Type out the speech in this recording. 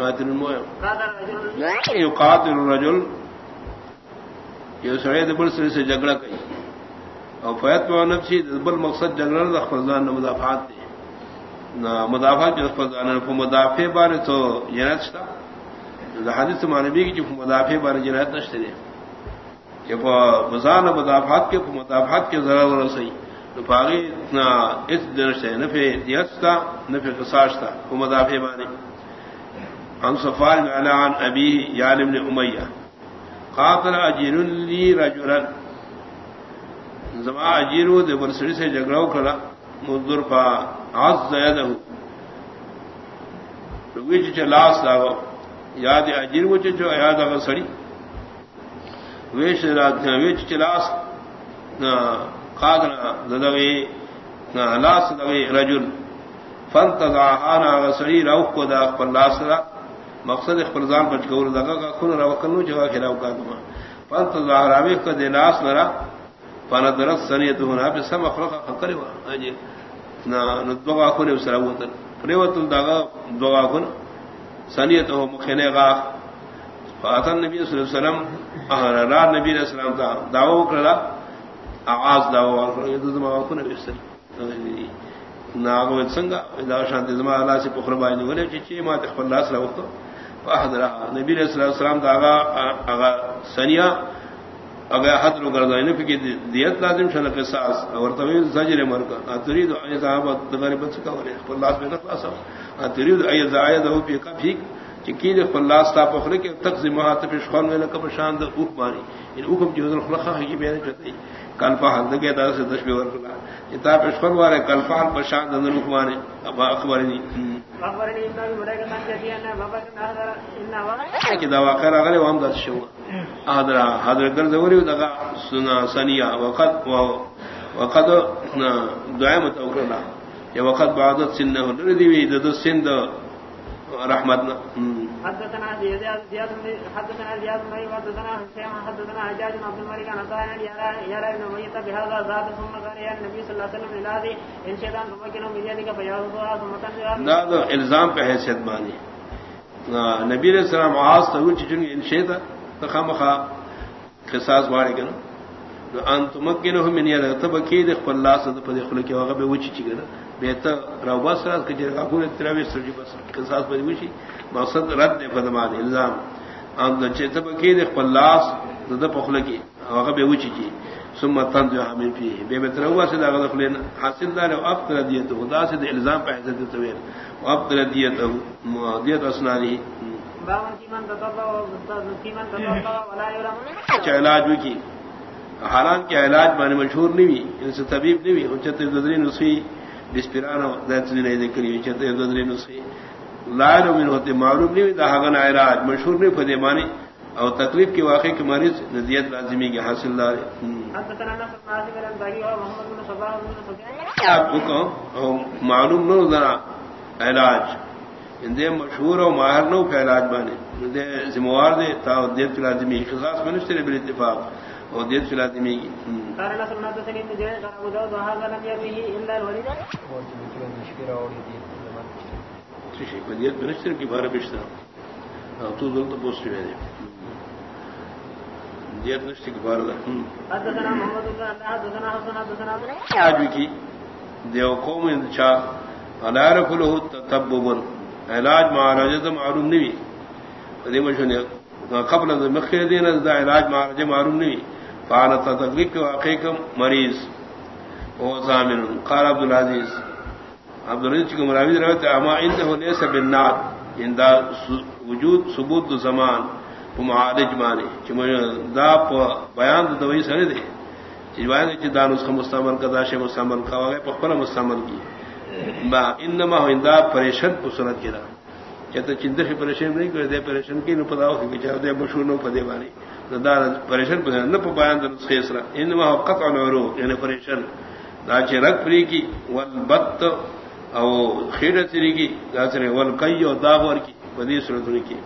قاتل المویم قال رجل. يقاتل الرجل. یہ سڑے دبل سر سے جھگڑا کئی اور فیت میں نفسی دبل مقصد نہ خزان نہ مدافعات دے نہ مدافعات جو خزان کو مدافع بارے تو جنت تھا حادث مانوی کی جو مدافع بارے جنت نشتے دے کہ مزان مدافعات کے مدافعات کے ذرا رسائی تو باغی اتنا اس نفع دیت تھا نفع قصاص تھا وہ مدافع بارے عن صفان عن أبيه يعني ابن أمية. قاتل أجير لي رجلا. زما أجيرو دي برسل سے جگڑاو کلا. مدر فا عز يده. ویچ چلاس داو یا دی اجیر وچ چو یا دا سڑی. ویچ رات ویچ چلاس قادر ددوی لاس دوی رجل. فانتضعها غسری روح کو دا خلاص دا. مقصد اخبرزان بچ گور لگا کا کن رو کنو جگہ کا دما فانت ظاہراوی کا دیناس نرا فانا درست سنیت ہونا پہ سم اخرقا خکر ہوا اجی یعنی نا ندوغا کن اسرا وطن پریوت الداغا دوغا کن سنیت ہو مخینے غاق فاتن نبی صلی اللہ علیہ وسلم را نبی علیہ السلام تا دعوو کرلا آغاز دعوو کرلا یہ یعنی دو دماغا کن بسر ناغوت سنگا اذا شانت زما اللہ سے پخربائی نہیں بولے چچی ما تخبر اللہ صلی اللہ نبی علیہ السلام دا آغا آغا سنیا اگر حد رو گردائی. نفی کی دیت لازم شن قصاص اور طویل زجر مرکا ترید ای صحابت دغری بچ کا ولے خپل اللہ میں نخلاص ترید ای زائدہ ہو پی کبھی چکی دے خپل اللہ ستا پخرے کے تقسیم پیش خون میں لکب شان دے اوک ماری۔ یعنی ان اوکم جو حضور خلقہ ہے یہ بیان چاہتے کل پہل دگے دا سے دشبی ورکلا یہ تا پیش خون وارے کل پہل پر شان دے اوخ حکمانے اب اخبرنی اخبرني ابن ابي مليكه عن جدي ان بابا كان هذا ان کہ دا واقعہ اگر وہ ہم دس شو حاضر حاضر کر زوری دغا سنا سنیا وقت وقت دعاء متوکلنا یہ وقت بعد سنہ ردی وی د سند رحمتنا حدثنا زياد زياد حدثنا زياد بن حدثنا حسين حدثنا حجاج بن عبد الملك عن طاهر يرى يرى ابن ميت بهذا ذات ثم قال يا النبي صلى الله عليه وسلم لله ان شيطان فمكن من يدك فيعوذها ثم تنزل. لا الزام پہ حیثیت بانی۔ نبی علیہ السلام آواز تو چن ان شیطا تخامخا قصاص وارے کنا ان تمکنه من يد تبكيد خپل الله صد په خپل کې هغه به وچی چی به ته راو بس تراوی سرجی بس قصاص په وچی مقصد رد فدمان الزام۔ تبكيد خپل الله صد په خپل کې هغه به وچی چی۔ ثم تنجو حمل فيه به به تراو صد هغه خپل حاصل دار او افضل دیته خدا سے الزام په حضرت تویر۔ او افضل دیته دیت اسنانی باون کی من تطبع و کی ولا کی حالان کے علاج مانے مشہور نہیں ہوئی ان سے طبیب نہیں ہوئی اچت ددری نسخی بسپران نہیں دیکھی اچت ددری نسخی لائر امین ہوتے معروف نہیں دہاگن علاج مشہور نہیں فدے مانی اور تکلیف کے واقعے کے مریض ندیت لازمی کے حاصل دار آپ کو معلوم نہ ذرا علاج اندے مشہور اور ماہر نو کا علاج بانے ذمہ وار دے تا دیت لازمی خصاص میں نشتے بال اتفاق اور دیت فی الحال منسٹر کی بارہ بشتا تو دل تو پوسٹ میں دیت منسٹر کی بارہ آج بھی کی۔ دیو قوم شاہ الار کلو تب علاج مہاراجہ تو معلوم نہیں۔ مشہور قبل مخیر دین علاج مہاراجہ معلوم نہیں۔ فعلت تقریب کے واقعے کا مریض او زامن. قال عبد العزیز عبد العزیز کو مراوی روایت اما عنده ليس بالنار. یعنی عند وجود، ثبوت زمان. معالج معنی. کہ دا بیان تو وہی سنے دے. جوان کہ دان اس کا مستعمل کا داش مستعمل کا وغیرہ پخپل مستعمل کی. با انما هو عند پریشن کو سنت کیدا چتے چندر سے پریشان نہیں کرے، دے پریشان کی، نو پتا ہو کہ چاہتے مشہور نو پدے بانی. دار پریشن پہ نہ بیان در خیسرا انما قطع العرو یعنی پریشن دا چ رگ پری کی ول بت او خیرت ری کی دا سره ول کایو داور کی بدی صورت کی